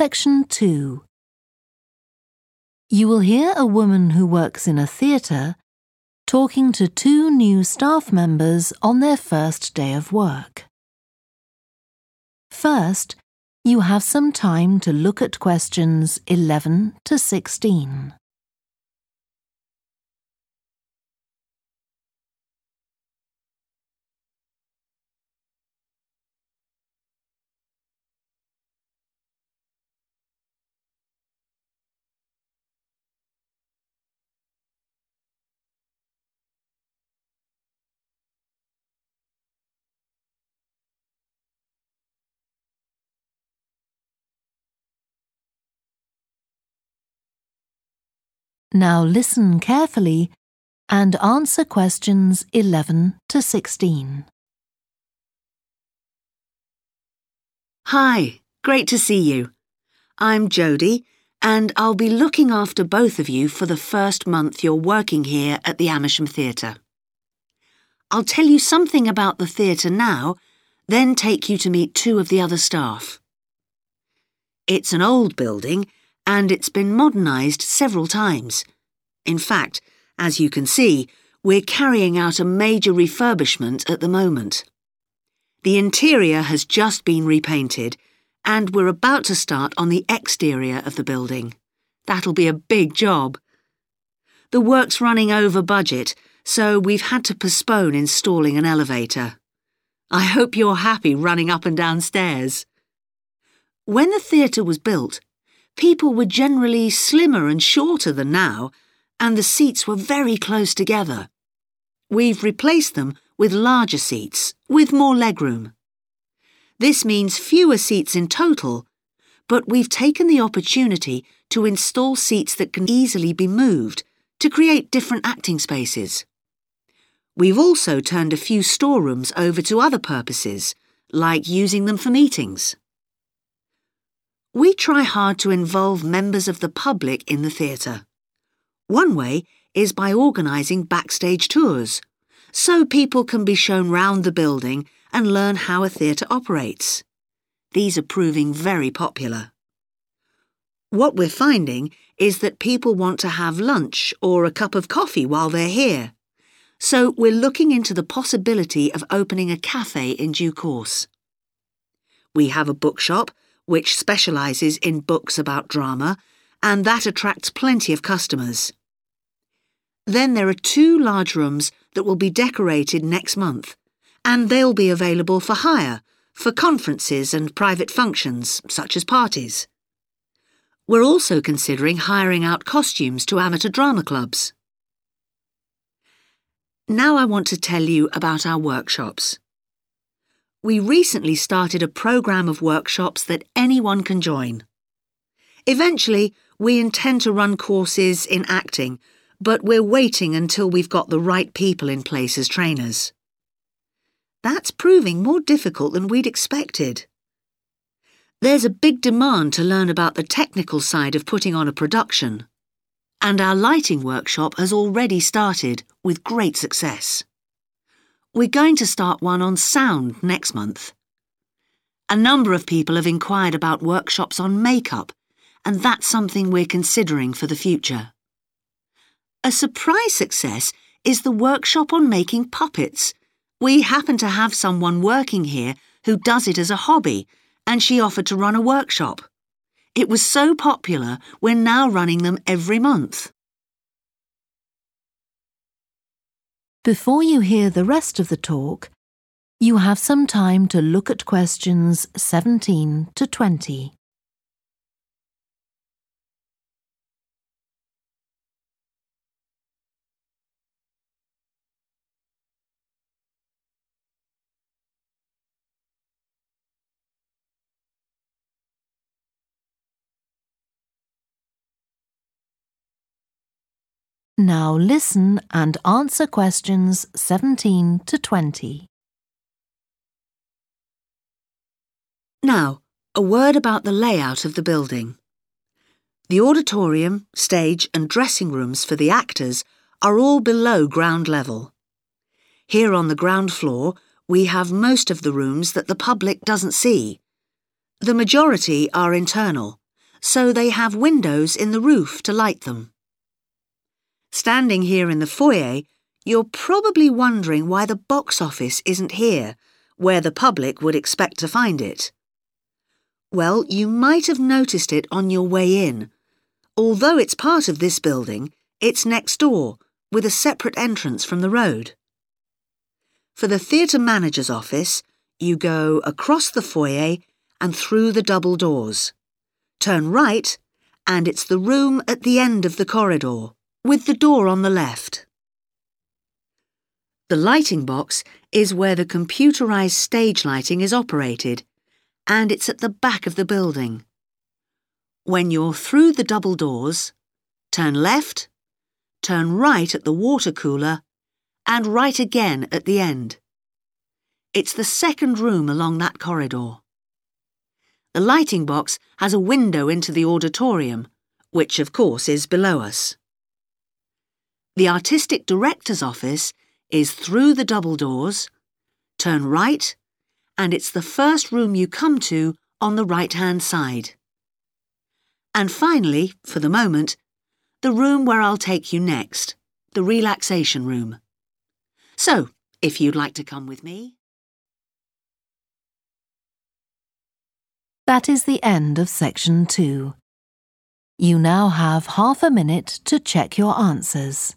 Section 2 You will hear a woman who works in a theatre talking to two new staff members on their first day of work. First, you have some time to look at questions 11 to 16. Now listen carefully and answer questions 11 to 16. Hi, great to see you. I'm Jodie, and I'll be looking after both of you for the first month you're working here at the Amersham Theatre. I'll tell you something about the theatre now, then take you to meet two of the other staff. It's an old building and it's been modernised several times. In fact, as you can see, we're carrying out a major refurbishment at the moment. The interior has just been repainted, and we're about to start on the exterior of the building. That'll be a big job. The work's running over budget, so we've had to postpone installing an elevator. I hope you're happy running up and down stairs. When the theatre was built, People were generally slimmer and shorter than now, and the seats were very close together. We've replaced them with larger seats, with more legroom. This means fewer seats in total, but we've taken the opportunity to install seats that can easily be moved to create different acting spaces. We've also turned a few storerooms over to other purposes, like using them for meetings. We try hard to involve members of the public in the theatre. One way is by organising backstage tours, so people can be shown round the building and learn how a theatre operates. These are proving very popular. What we're finding is that people want to have lunch or a cup of coffee while they're here. So we're looking into the possibility of opening a cafe in due course. We have a bookshop which specialises in books about drama, and that attracts plenty of customers. Then there are two large rooms that will be decorated next month, and they'll be available for hire for conferences and private functions, such as parties. We're also considering hiring out costumes to amateur drama clubs. Now I want to tell you about our workshops. We recently started a programme of workshops that anyone can join. Eventually, we intend to run courses in acting, but we're waiting until we've got the right people in place as trainers. That's proving more difficult than we'd expected. There's a big demand to learn about the technical side of putting on a production. And our lighting workshop has already started with great success. We're going to start one on sound next month. A number of people have inquired about workshops on makeup, and that's something we're considering for the future. A surprise success is the workshop on making puppets. We happen to have someone working here who does it as a hobby, and she offered to run a workshop. It was so popular, we're now running them every month. Before you hear the rest of the talk, you have some time to look at questions 17 to 20. Now listen and answer questions 17 to 20. Now, a word about the layout of the building. The auditorium, stage, and dressing rooms for the actors are all below ground level. Here on the ground floor, we have most of the rooms that the public doesn't see. The majority are internal, so they have windows in the roof to light them. Standing here in the foyer, you're probably wondering why the box office isn't here, where the public would expect to find it. Well, you might have noticed it on your way in. Although it's part of this building, it's next door, with a separate entrance from the road. For the theatre manager's office, you go across the foyer and through the double doors. Turn right, and it's the room at the end of the corridor, with the door on the left. The lighting box is where the computerized stage lighting is operated, and it's at the back of the building. When you're through the double doors, turn left, turn right at the water cooler, and right again at the end. It's the second room along that corridor. The lighting box has a window into the auditorium, which of course is below us. The artistic director's office is through the double doors, turn right, and it's the first room you come to on the right-hand side. And finally, for the moment, the room where I'll take you next, the relaxation room. So, if you'd like to come with me. That is the end of section two. You now have half a minute to check your answers.